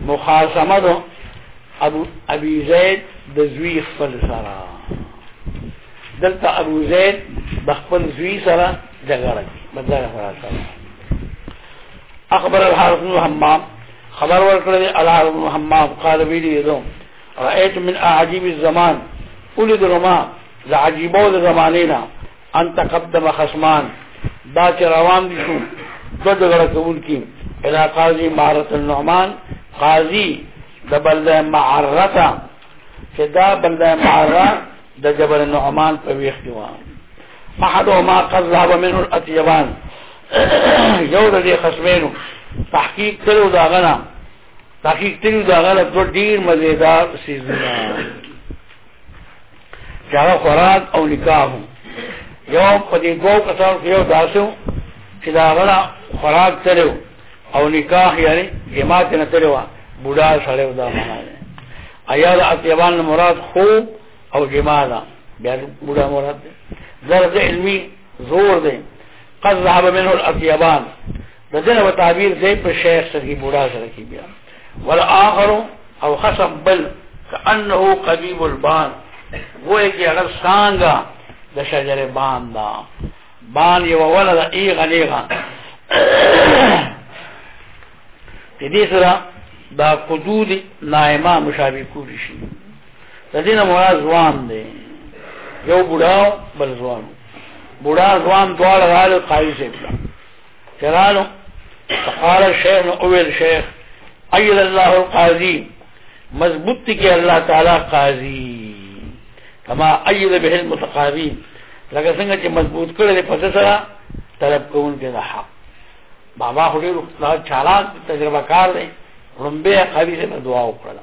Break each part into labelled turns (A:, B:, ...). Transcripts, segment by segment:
A: مخاصمه دو ابو ابي زيد د زوی خپل سره دلته ابو زيد د خپل زوی سره جګړه کوي بدل سره سره اخبر الحارث بن حمام خبر ورکړل الحارث بن حمام قال ویلی دو رأيت من اعجيب الزمان ولد رما د عجيبو د زمانه نه ان تقدم خصمان دا چې روان دي شو دو جګړه کول کی الا قاضي مارت النعمان قاضي د بلده معرته چې دا بلده معره د جبل النعمان په ویخ دی وان احد ما قد ذهب منه الاتيبان یو د دې خصمینو تحقیق کړو دا غنا تحقیق کړو دا غنا ډیر مزیدار سیزونه چې هغه خوراک او نکاح وو یو په دې دوو کسانو کې یو داسې و چې د هغه نه خوراک تللی و او نکاح یعنې جما ترې نه تللی وه بوډا سړی و دا معنا دی ایا د اطیبان نه مراد خوب او جما ده بیا بوډا مراد دی درس علمي زور دی قد ذهب منه الاطیبان د دنه و تعبیر دی په شیخ سره بوډا سره کی بیا ول اخر او خصم بل کانه قبیب البان وای کی هغه څنګه د شجره بان دا بان یو ولد ای غلیغا د دې سره دا قدود نائمه مشابه کولی شي د دې نه مراد ځوان دی یو بوډا بل ځوان بوډا ځوان دواړه غاله قایص کړه چرالو فقال الشيخ نو اول شيخ ايد الله القاضي مضبوط دي کې الله تعالی قاضي کما ايد به المتقاضي لکه څنګه چې مضبوط کړل په سره طلب کوونکې د حق بابا خو ډېر چالاک تجربه کار دی رومبه قوي سره دعا وکړه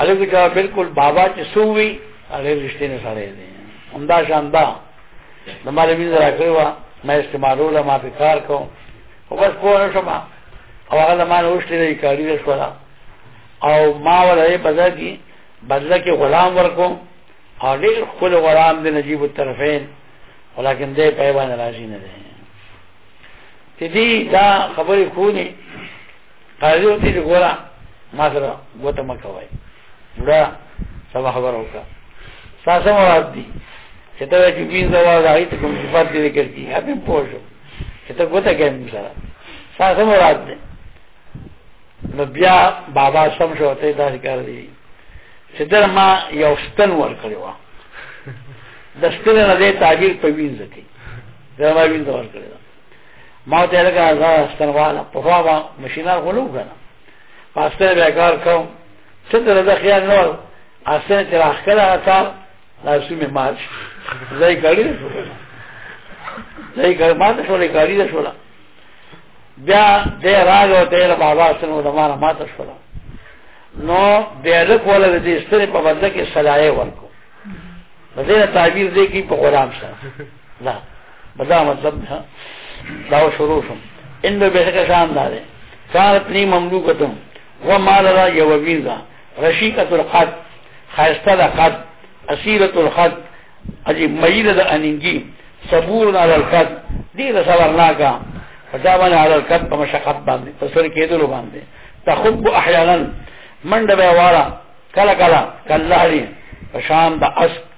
A: هغه ځکه بالکل بابا چې سووي هغه رښتینه سره دی همدا شان دا د مالمین را کړی و ما استعمالوله ما په کار کوم خو بس پوه نه شوم او هغه له ما نه وشتې دی کاري ده شوله او ما وله یې بدل کړي بدله کې غلام ورکوم او ډېر ښکلی غلام دی نجیب الطرفین ولیکن دی په یې باندې راضي نه دی چې دی دا خبرې کولې قاضي وتی چې ګوره ما سره ګوته مه کوئ دا سبا خبر وکړه ساسه مراد دي چې ته چې وین زوا راځي ته کوم صفات دې ذکر کی هغه پوه شو چې ته ګوته کوي موږ سره ساسه مراد دي نو بیا بابا سم شو ته دا کار دی چې در ما یو ستن ور کړو د ستن نه دې تعبیر په وینځ کې دا ما وینځ ور کړو ما ته لګا زه ستنواله په خوا ما مشینار غلو کنه پاسته بیا کار کوم څه ته د خیال نور اسنه چې راخلا تا لاسو می مات زای کړی زای کړی ما ته شولې کړی ده شولا بیا د راغ او تیر بابا سره د مار ما ته شولا نو بیا د کوله د دې ستره په بدل کې صلاحي ورکو په دې تعبیر دې کې په غلام سره دا بدا مطلب دا دا شروع شو ان به به کا شان دار کارت نی مملوکتم و مال را یو ویزا رشیقه القد خاصه دا قد اسیره الخد اجی مید دا اننگی صبور علی القد دی صبر ناکا فدا باندې علی القد په مشقت باندې په سر کېدل باندې تخب احیانا منډه به واره کله کله کله لري پشان د اس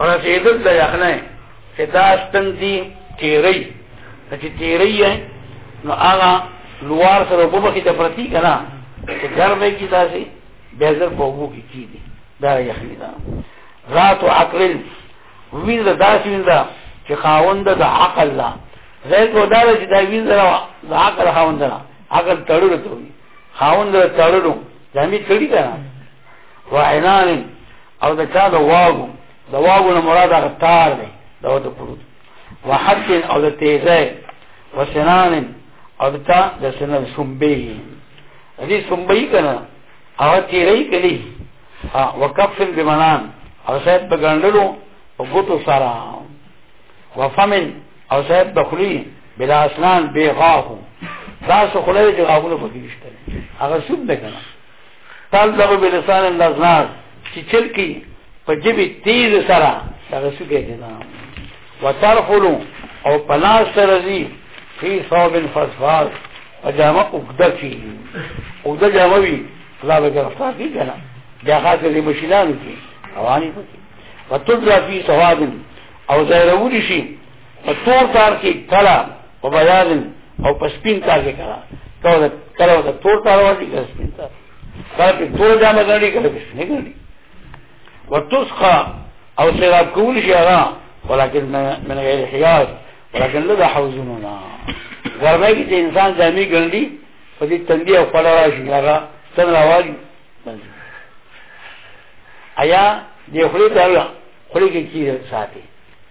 A: رسېدل د یخنۍ چې دا ستن دي تېرۍ چې تېرۍ یې نو هغه لوار سره اوبه پکې ته پرتي که نه چې ګرمې کي داسې بیا زر په اوبو کې کېږي دا یخني ده ذات و عقل وین دا داسې وین ده چې خاوند د عقل ده زید و دا چې دا وین ده د عقل خاوند ده عقل تړلو ته وي خاوند تړلو ځمې تړي که نه وعنان او د چا د واغو د واغو نه مراد هغه تار دی دا د پروت وحق او د تیزه وسنان او د تا د سنن سنبه دې سنبه کنه او تیرې کړي ها وکفن بمنان او شاید په ګندلو او ګوتو سره وفمن او شاید په خلی بلا اسنان بیغاهو دا سو خلی چې غاونه پکې نشته هغه سود نه کنه تال دغه بلسان الله زنار چې چلکی په جبی تیز سره هغه څه کوي دا وترخلو او پلاس سره دی فی صوب فصفار پجامه اوږده کی اوږده جامه وی لا به گرفتار کی کنه بیا خاصه دې مشینانو کی رواني پکې وتذرا فی سواد او زیروري شي په تور تار کې کړه په بیاض او په سپین تار کې کړه کله کله د تور تار ورته کې سپین تار کله په تور جامه غړي کله په سپین غړي وتسقى او سراب کول شي هغه ولكن من غیر حیاض ولكن لږه حوزونه نه ګرمه کې انسان جامې ګنډي په دې تندې او خړه راشي هغه څنګه راوړي ایا دې خوري ته خوري کې کیږي ساتي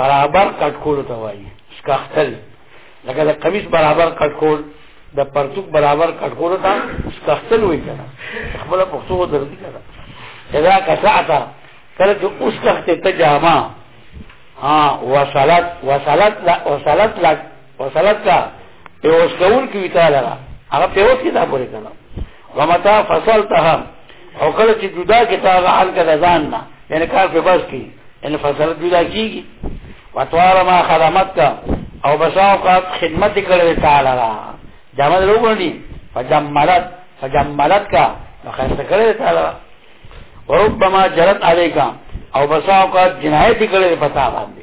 A: برابر کټ کول ته وایي شکاختل لکه د قمیص برابر کټ کول د پرتوک برابر کټ کول ته شکاختل وایي کنه خپل پښتو درځي کنه اذا کسعت کله چې اوس کخته ته جامه ها وصلت وصلت لا وصلت لا وصلت کا پیوس کول کی ویتا لرا هغه پیوس کی دا پوری کنه ومتا فصلتها او کله چې جدا کې تا غال کړه ځان نه یعنی کار په بس کی یعنی فصلت جدا کیږي وتوار ما خدمت کا او بساو کا خدمت کړې تعالی را جامه لوګونی فجملت فجملت کا نو خسته کړې تعالی وربما جرت علیکا او بساو کا جنایت کړې پتا باندې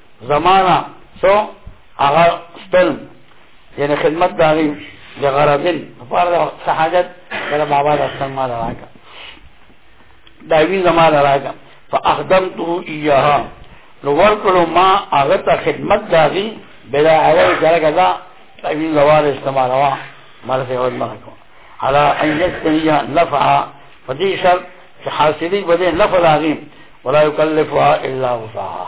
A: زمانہ سو هغه ستل یعنی خدمت داغي د غرضن فرض حاجت کله بابا د څنګه ما راکا دا وی زما راکا فاخدمته اياها نو ورکلو ما هغه ته خدمت داغي بلا اول جرګه دا وی زوال استعمال وا مرسه ول ما کو على ان يستني نفع فدي شرط حاصلي بده نفع داغي ولا يكلفها الا وسعها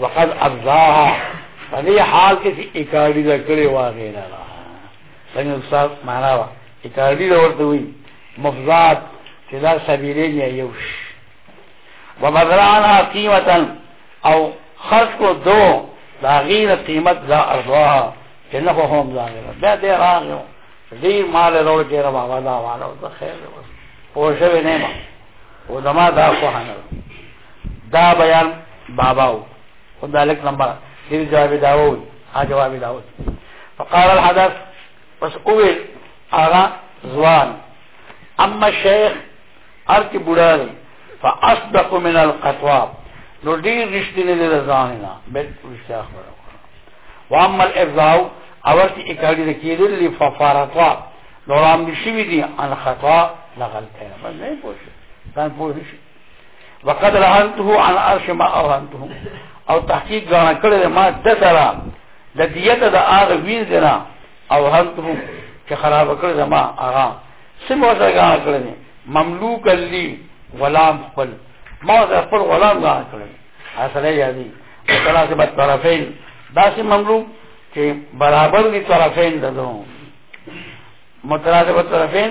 A: وقد ابداها په دې حال کې چې اکاډي دا کړې واغې نه را څنګه صاحب معنا وا اکاډي دا ورته وي مفزات چې دا سبیلې نه یو شي وبدرانا قیمتا او خرج کو دو دا غیر قیمت دا ارضا چې نه هم دا غیر دا دې راغلو دې مال وروړ کې را بابا دا وانه ته خیر پوښوي نه ما او زما دا خو هنه دا بیان بابا و خدا لک نمبر دې جواب داوي ها جواب داوي فقال الحدث پس اوه اغا زوان اما شیخ ارکی بوډا دی فاصدق من القطواب نو ډیر رښتینی دی ځان نه بل رښتیا خبره واما الافضاء اور کی اکاړي د کېدل لففارتوا نو رام نشوي دي ان خطا لغلطه نه پوښي ځان پوښي وقد رهنته عن عرش ما اوهنته او تحقیق غاڼه کړې ما د سره د دیت د هغه وین زنا او هنته چې خراب کړې ما هغه سم وځه غاڼه کړې مملوک لی غلام خپل ما د خپل غلام غاڼه کړې اصله یادی کلا سے بد طرفین داسې مملوک چې برابر دي طرفین ددو مترادف طرفین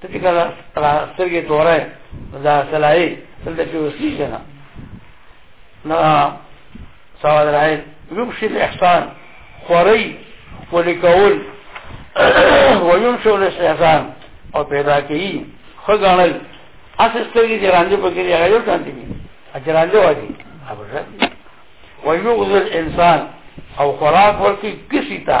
A: ته چې کله سترګې تورې دا سلایي دلته کې وسی کنه نو سواد راځي يمشي الاحسان خوري ولکول ويمشي الاستحسان او پیدا کوي خګانل اسې سترګې چې راځي په کې هغه یو شانتي دي اجرانځي واجی ابره ويغذي الانسان او خوراک ورکی کسی تا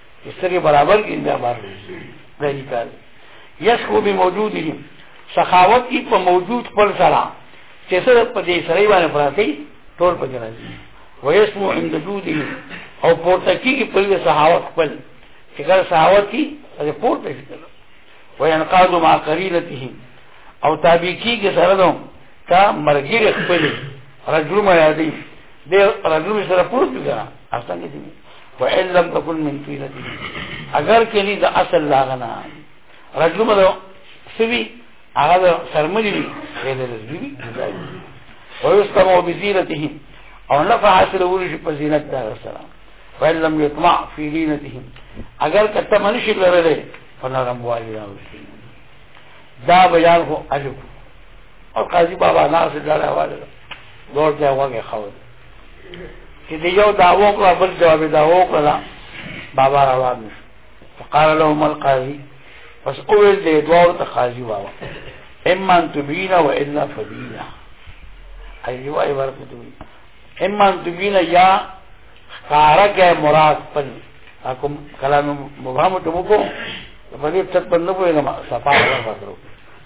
A: استری برابر کی بیا بار غیری کار یشکو بی موجود دی سخاوت کی په موجود خپل سره چې سره په دې سره باندې پراتی ټول په جنا دي ویسمو عند جودی او پورته کی په دې سخاوت خپل چې کله سخاوت کی هغه پورته شي وینقاد ما قرینته او تابع کی کې سره دوم تا مرګي خپل رجل ما یادی دې رجل سره پورته کړه اصلا دې وإن لم تكن من طينته اگر کلی دا اصل لاغنا رجل مدو سوی هغه دا سرمنی وی غیر رزوی ويستمع بزينتهم او نفع حاصل ورش په زینت دا سره وإن لم يطمع في دينتهم اگر کته منشي لرله فنرم والی دا وشي دا بیان خو اجب او قاضی بابا ناصر دا حواله دور ته وګه خور چې دی یو دعوه کړه بل جواب دعوه کړه بابا روان نشو فقال لهم القاضي پس اول دې دوار ته قاضي واوا اما ان تبینا و الا فبینا ایوا ای ورته دوی اما ان تبینا یا خارک مراد پن اكم كلام مبهم تموكو فدي تتبنبو إلى صفاء الله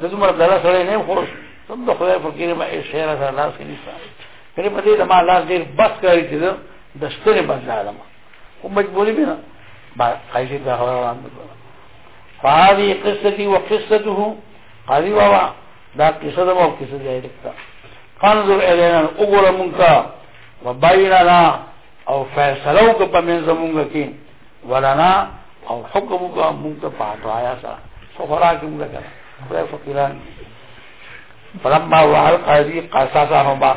A: زه دومره دلا سره نه خو سم د خدای فقیر ما یې شعر سره لاس کې نشته پرې په دې د ما لاس ډېر بس کاری چې د ستنې بدل عالم خو مجبوري به نه با قایشه دا خبره وړاندې کړه فهذه قصتي وقصته قاضي بابا دا قصه ده او قصه ځای لیکتا فانظر الینا وګوره مونږه وبایننا او فیصلو کو په منځ مونږ کې ولنا او حکم وکړه موږ ته پاتو آیا سره څو خوراک موږ ته خدای فقیران فلما وحل قاضی قصاصا هما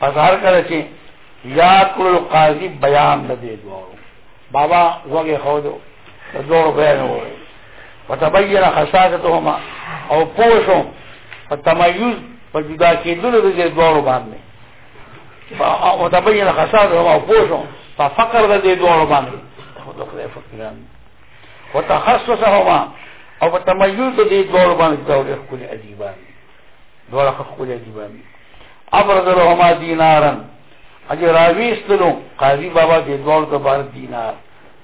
A: پس هر کله چې یا کل قاضی بیان نه دی دوارو بابا وګه خو دو دوارو بیان وره وتبین خصاصتهما او پوښو فتمیز په جدا کېدل د دوارو باندې او تبین خساد او پوشو په فقر د دې دوه باندې خود خدای فقیران او تخصصهما او په تميز د دې دوه باندې دا ډېر خپل ادیبان دوه خپل ادیبان ابرز لهما دینارن اجه راويستلو قاضي بابا دې دوه د بار دینار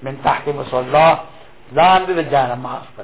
A: من تحت مصلا لاندې د جانماز په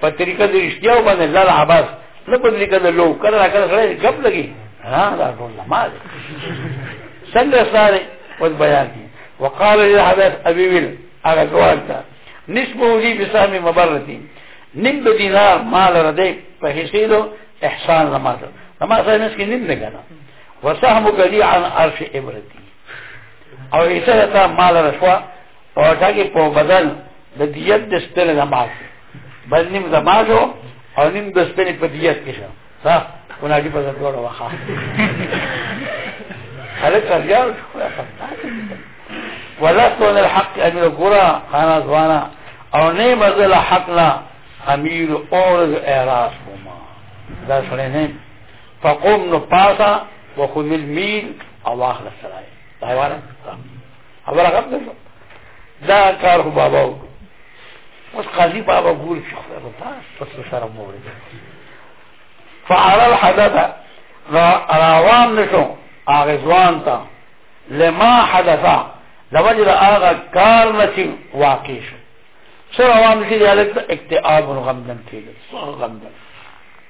A: په طریقه د رښتیا باندې ځل عباس نه په طریقه د لو کله را کله سره غپ لګي ها دا ټول ما دي څنګه سره ود بیان دي وقال لي حدث ابي ويل هغه ګوان تا نسبه لي بسامي مبرتي نیم د دینار مال ردی په حصې دو احسان زما ده زما سره نس کې نیم نه کنه وسهم کلی عن عرش ابرتی او حصہ تا مال رشوا پوټه کې په بدل د دیت د سپنې د معاش بل نیم د معاش او نیم د سپنې په دیت کې شو ها کونه دې په ځای ډول وخا خلک ارجاو ولست من الحق امیر ګورا خانا زوانا او نه مزل حق لا امیر اور اعراض کوما دا سره نه فقوم نو پاسا وخذ الميل او اخر السرايا دا واره خبر هغه ده دا کار خو بابا و اوس قاضي بابا ګور چې خدای نو تاسو پس سره مو ورې فعل الحدث روان نشو هغه ځوان ته لما حدث لوجد هغه کار نشي واقع شو سره روان شي د اکتئاب او غم دن کېږي غم دن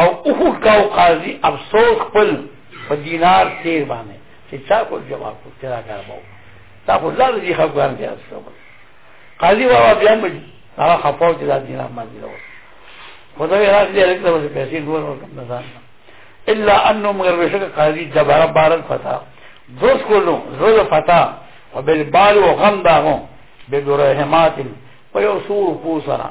A: او اوخو کاو قاضی افسوس خپل په دینار تیر باندې چې چا کو جواب کو تیرا کار باو تا خو لار دي خو ګران دي اسو قاضی بابا بیا مې هغه خپاو چې دا دینار باندې راو خدای راځي دې لکه څه پیسې نور ورکړم نه ځان الا انه مگر بشک قاضی جبار بارن فتا دوست کو لو زول فتا وبالبال وغم داغو بدرهمات په یو سور پوسره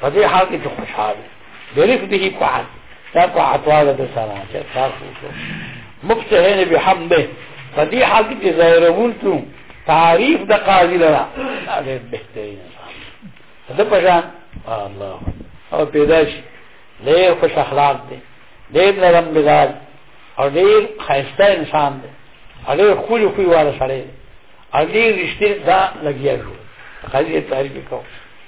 A: په دې حال کې چې خوشحال برف به فعل دا په عطواله د سره چې تاسو مبتهل بحمده په دې حال کې چې ظاهرون ته تعریف د قاضي لرا دا ډېر بهترین ده په شان الله او پیدا شي ډېر خوش اخلاق دی ډېر نرم مزاج او ډېر خیسته انسان دی او ډېر خوش خوی والا سره دی او ډېر رښتینی دا لګیا شو قاضي تعریف کوو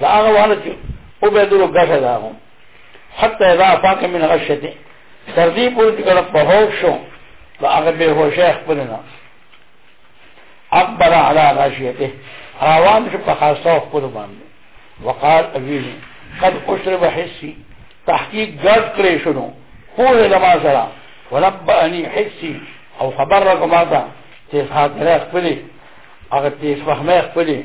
A: دا هغه وانه چې او به درو غشه دا هو حتی اذا فاق من غشته تر دې پورې چې کله په هوښ شو دا هغه به هوښه خپل نه اکبر علی غشیته روان شو په خاصه خپل باندې وقال ابيني قد اشرب حسي تحقیق ګډ کړې شنو پوهه لما سره وربانی حسي او خبر راکما تا تیز خاطره خپلی اگر تیز فهمه خپلی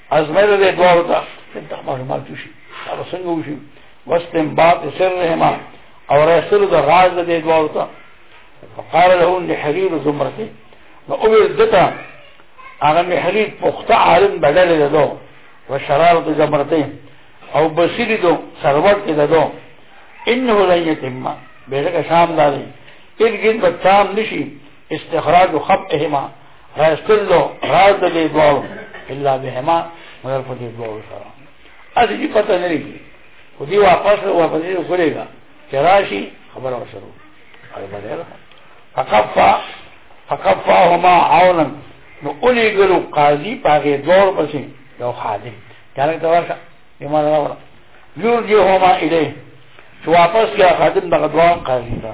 A: ازمېره دې دوه وتا ته معلومات شي هغه څنګه وشي واستنباط سرهما او رسول د راز دې دوه وتا فقال له ان حرير زمرته نو او دته هغه محرير پخته عالم بدل ده دو وشرارت زمرته او بصيري دو سرور کې ده دو انه لن يتم بیرګه شام داري ارګین به تام نشي استخراج خبئهما راستلو راز د دې دوه الا بهما مگر په دې دوه سره اځي دې پته نه لګي خو دې واپس واپس یې کولېګا چې راشي خبره وشرو اي باندې فقفا فقفاهما عونا نو اولې ګلو قاضي پاګه دور پسې یو خادم کله دا ورشه ایمان راوړه یور دې هما الیه چې واپس یا خادم دغه دوه قاضي ته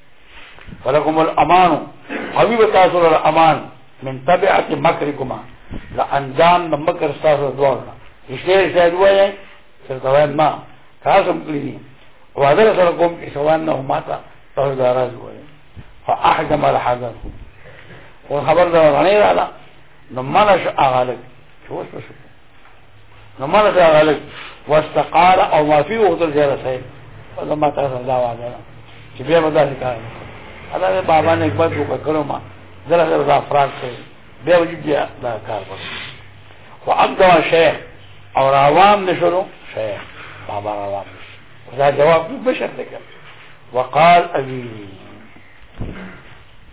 A: ولکم الامان قوی به تاسو لپاره امان من تبعت مکرکما لا انجام د مکر تاسو دوه رښتیا رښتیا وایي چې دا وایم ما تاسو هم کړی دي او حضر سره کوم چې سوال نه ما ته تاسو دا راز وایي فاحجم الحذر او خبر دا غنی رااله نو منش اغالک شو شو نو مالا سره غلق واستقار او معافی وغتل زیاده صحیح فضا ما تاسو دا واجه چې بیا به داسې کار الله دې بابا نه اکبر وکړ کړو ما زره زره دا افراد کړی بیا وجود بیا دا کار وکړ و اقدوا شیخ او روان نشرو شیخ بابا روان نشرو دا جواب بشر دې کړ وقال امين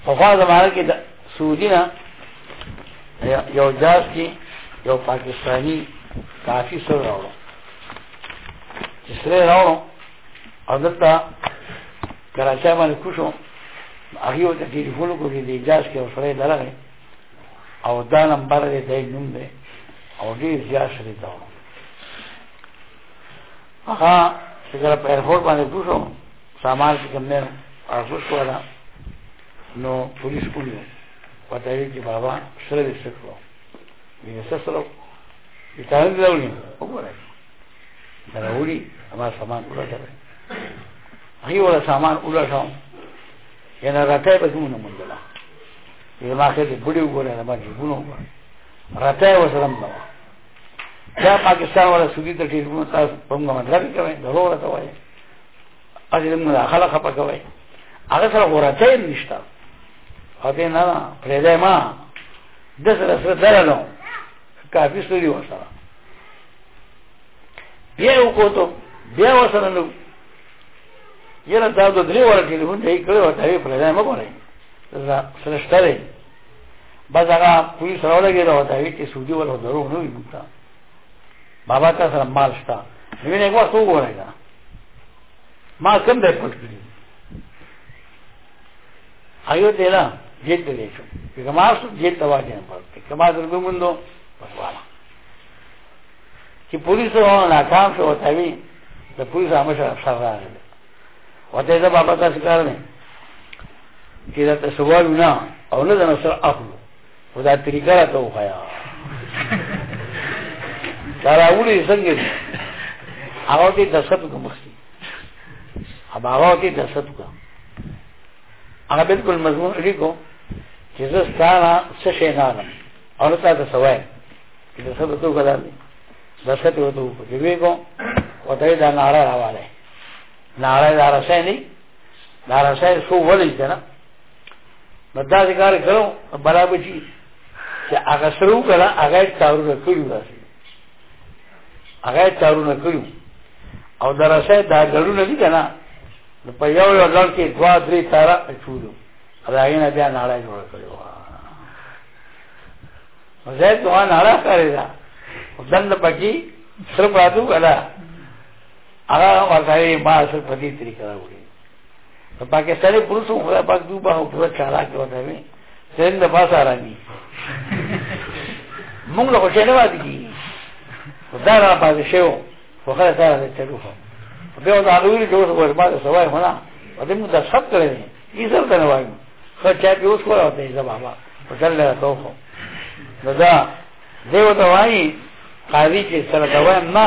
A: په خوا زمانه کې د سعودي نه یو جاز کې یو پاکستانی کافي سره راوړو چې سره راوړو او دلته کراچۍ باندې کوشو هغه ته ټلیفون وکړو چې د جاز کې یو سره درغی او دا نمبر دې دای نوم دی او دې جاز لري دا هغه څنګه په ایرپورټ باندې کوشو سامان چې کوم نه اخلو شو دا نو پولیس ونیو پته یې چې بابا سره دې سکو دې سره سره یې تاسو دا ونی وګورئ دا راوړي اما سامان ولټه هغه ولا سامان ولټه یې نه راته به څنګه مونږه یې ما خې دې بډې وګورئ نه باندې ګونو وګورئ راته وسلم دا دا پاکستان ولا سودی ته ټیلیفون تاسو په موږ باندې راځي کوي ضرورت وایي اجل مداخله خپه کوي هغه سره ورته نشته او دې نه پرې ده ما د سره سره درلو کافي سوري وسره بیا وکړو بیا وسره نو یره دا د درې ور ټلیفون دی کړو ته یې پرې ده ما کوله زه سره شته بس هغه پولیس راولګي راوته چې سودی ولا درو نه وي بابا تا سره مال شته نو نه وخت وګورای دا ما کوم دې پټ کړی آیو دې نه جیت دې شو که ما سو جیت تواجه نه پړته کما درګو مندو پټوالا چې پولیس ورو ناکام شو ته وی د پولیس همیشه سره راغلی وته دا بابا تاسو کار نه چې دا ته سوال نه او نه دا سره اخلو خو دا طریقه راته وښیه دا راوړي څنګه دي هغه کې د ست کوم مخکي هغه کې د ست کوم هغه بالکل مضمون لیکو چې زه ستاره څه شي نه نم او تا ته سوای چې څه به تو غلا دي د ست و تو په دې کو او ته دا ناره راواله ناره دا رسې نه دا رسې سو ولې کنه نو دا دې کار کړو بلا بچي چې هغه سره وکړه هغه تارونه کړو داسې هغه تارونه کړو او درسه دا ګړونه دي کنه نو په یو یو ځل کې دوا درې تارا چولو دا یې نه بیا ناړه جوړ کړو زه دوا ناړه کړی دا دند پکې سره پاتو کړه هغه ورته ما سره په دې طریقه راوړي په پاکستاني پولیسو خو پاک دوی به پوره چالاک وته وي سین د پاسه راځي موږ له خوشاله وادي کی دا را پاتې شو خو خله سره نه چلو خو به دا غوړي چې اوس ورما ده سوای هونه په دې موږ د سب کړې نه یې سر ته نه وایو خو چا په اوس کوله ته یې بابا په چل له توخو نو دا دیو ته وایي قاضي چې سره دا وایم نه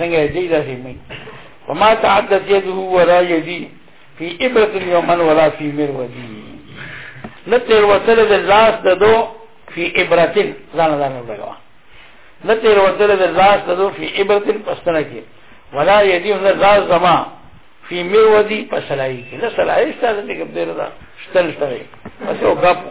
A: څنګه دې داسې مې وما تعدت يده ولا يدي في ابره يوما ولا في مرودي نتر وتل د لاس د دو في ابره ځان ځان لګوا نتر وتل د لاس د دو في ابره پستنه کې ولا يدي هن لاس زما في مرودي پسلای کې نه سلای ستاسو دې کوم دې نه ستل ستل پس او غاپو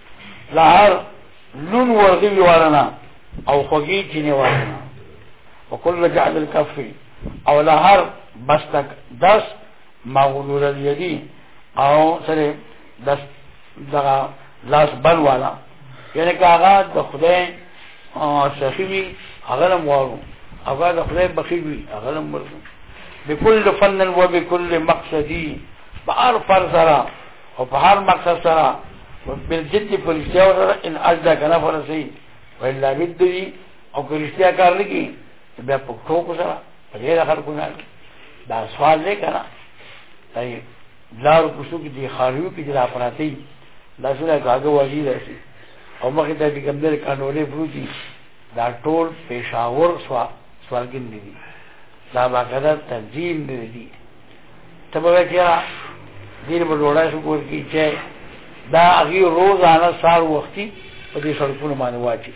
A: لهر لون ورغي ویوالنا او خوږی کینه وارنا وکل جعل الكف او لهر بستک دس مغلول الیدی او سره دس دغه لاس بل والا یعنی که هغه د خدای سخی وي هغه هم وارو هغه د خدای بخیل وي هغه هم ورغو بكل فن وبكل مقصدي بأرفر ذرا او په هر مقصد سره بل جد په رښتیا سره ان اجدا کنه فرسي ولا بد دي او که رښتیا کار نه کی بیا په ټوکو سره په غیر خلکو نه دا سوال نه کنه ای لار کوشو کې دي خاریو کې جلا پراتی دا سره کاغه واجی راشي او مخه ته دې ګمدر کانولې بروتي دا ټول پېښاور سوا سوالګین دي دا باقاعده تنظیم دي ته به وایې چې یاره دیر به ډوډۍ شو کور کې چې دا هغوی روزانه سهار وختي په دې سړکونو باندې واچي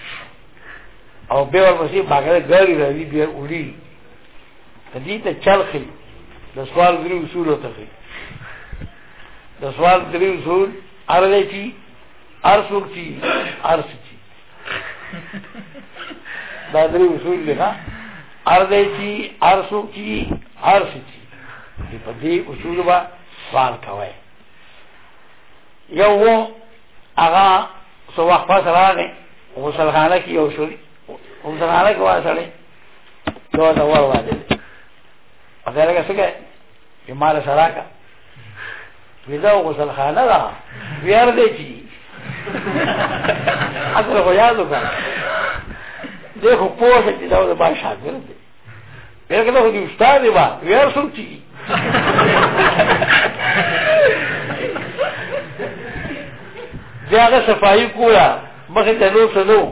A: او بیا ورپسې بغیر ګاډي راځي بیا وړي ته دې ته چل ښي د سوال درې اصول ته ښي د سوال درې اصول ارغه چی ارسوک چی ارس دا درې اصول دي ها هر دې چې هر څوک چې هر څه چې په دې اصول با سوال کوي یو وو هغه سو وخت پس راغی غسل خانه کې یو شو غسل خانه کې واسړې دوه دوه واده هغه لکه څنګه یې مال سره ویدا غسل خانه دا ویار دی چی اصل خو یادو کن دی خو پوه شد دا دا با شاگر دی بیرکتا خو دی استاد با ویار سو چی بیا هغه صفایي کوله مخې ته نور څه نه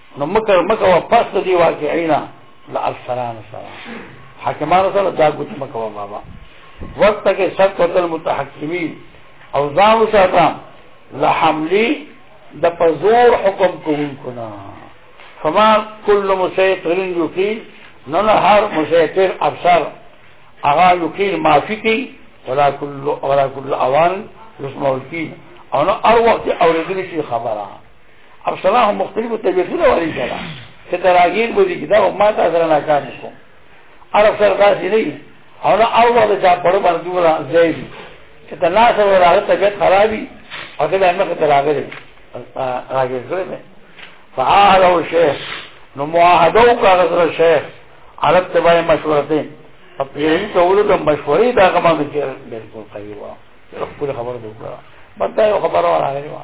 A: نو مکه مکه و پس د دې واقعینا لا السلام سلام حاکمانو سره دا ګوت مکه و بابا وخت کې سخت قتل متحکمین او ځان وساته لحملی د پزور حکم کوونکو نه فما کل مسیطر یقین نه نه هر مسیطر افسر هغه یقین معافی کوي ولا کل ولا کل اوان یسمعون او نه هر وخت اورېدلی شي خبره او سلام هم مختلفو طبیعتونه ولي کړه چې دا راګیر بودی چې دا ما تا سره ناکام کوم عرب سره داسې نه وي او نه او وخت چا پړو باندې دومره ځای دي چې ته لاس ور هغه طبیعت خرابي او ته به مخ ته راغلی راګیر کړی مې فعال او شیخ نو معاهده وکړه هغه سره شیخ عرب ته باندې مشوره دی په پیری کولو د مشورې دا کومه چې بالکل قوي وه خپل خبره وکړه مته خبره وراغلی وه